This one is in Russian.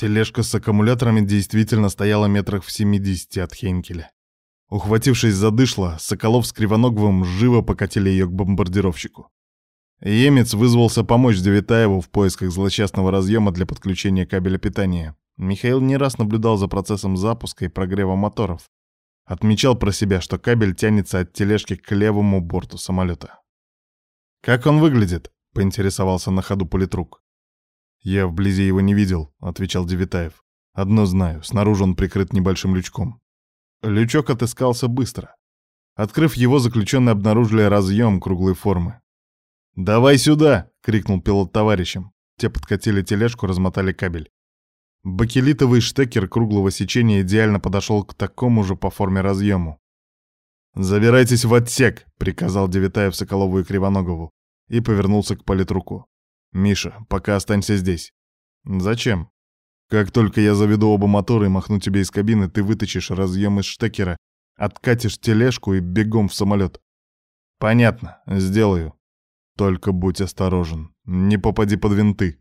Тележка с аккумуляторами действительно стояла метрах в 70 от Хейнкеля. Ухватившись за дышло, Соколов с Кривоноговым живо покатили ее к бомбардировщику. Емец вызвался помочь Девитаеву в поисках злосчастного разъема для подключения кабеля питания. Михаил не раз наблюдал за процессом запуска и прогрева моторов. Отмечал про себя, что кабель тянется от тележки к левому борту самолета. «Как он выглядит?» — поинтересовался на ходу политрук. «Я вблизи его не видел», — отвечал Девитаев. «Одно знаю, снаружи он прикрыт небольшим лючком». Лючок отыскался быстро. Открыв его, заключенные обнаружили разъем круглой формы. «Давай сюда!» — крикнул пилот товарищам. Те подкатили тележку, размотали кабель. Бакелитовый штекер круглого сечения идеально подошел к такому же по форме разъему. «Забирайтесь в отсек!» — приказал Девятаев Соколову и Кривоногову и повернулся к политруку. «Миша, пока останься здесь». «Зачем?» «Как только я заведу оба мотора и махну тебе из кабины, ты вытащишь разъем из штекера, откатишь тележку и бегом в самолет». «Понятно, сделаю. Только будь осторожен, не попади под винты».